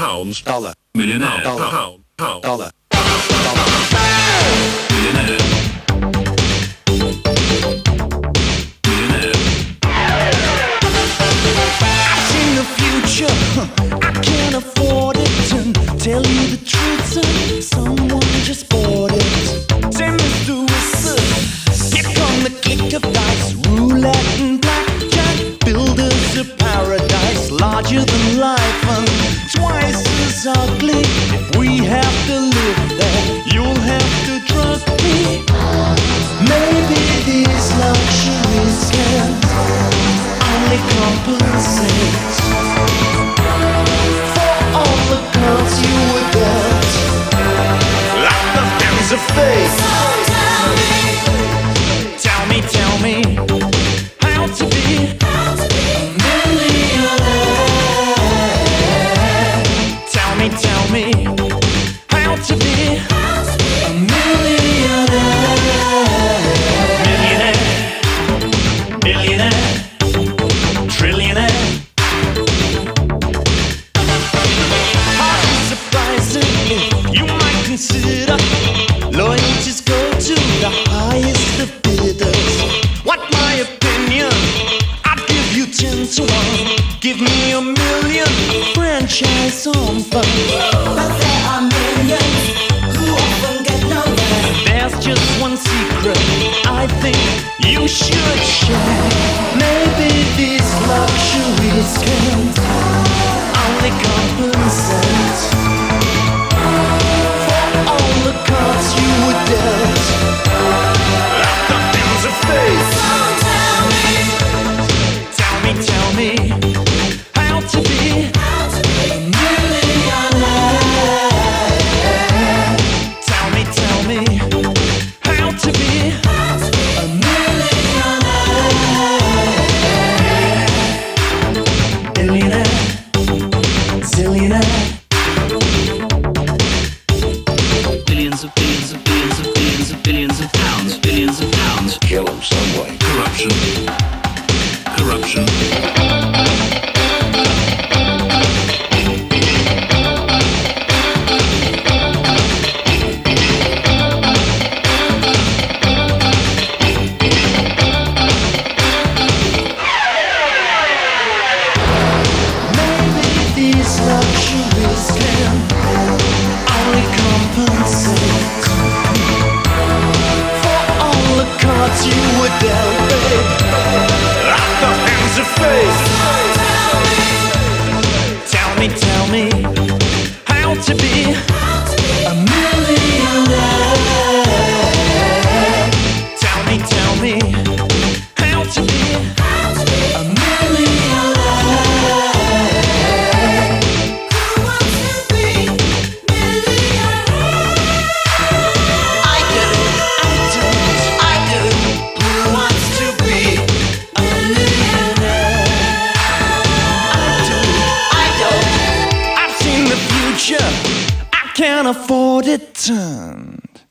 pounds. Dollar. Miljonair. Dollar. Pound. Pound. Dollar. Miljonair. I can't afford it. And tell you the truth, son. paradise larger than life and twice as ugly. If we have to live there, you'll have to drug me. Maybe these luxuries can only compensate for all the girls you. me. a million franchise on But there are millions who often get nowhere. There's just one secret I think you should share. Maybe these luxuries can. kill him some way. Corruption. you would tell. can't afford it turned.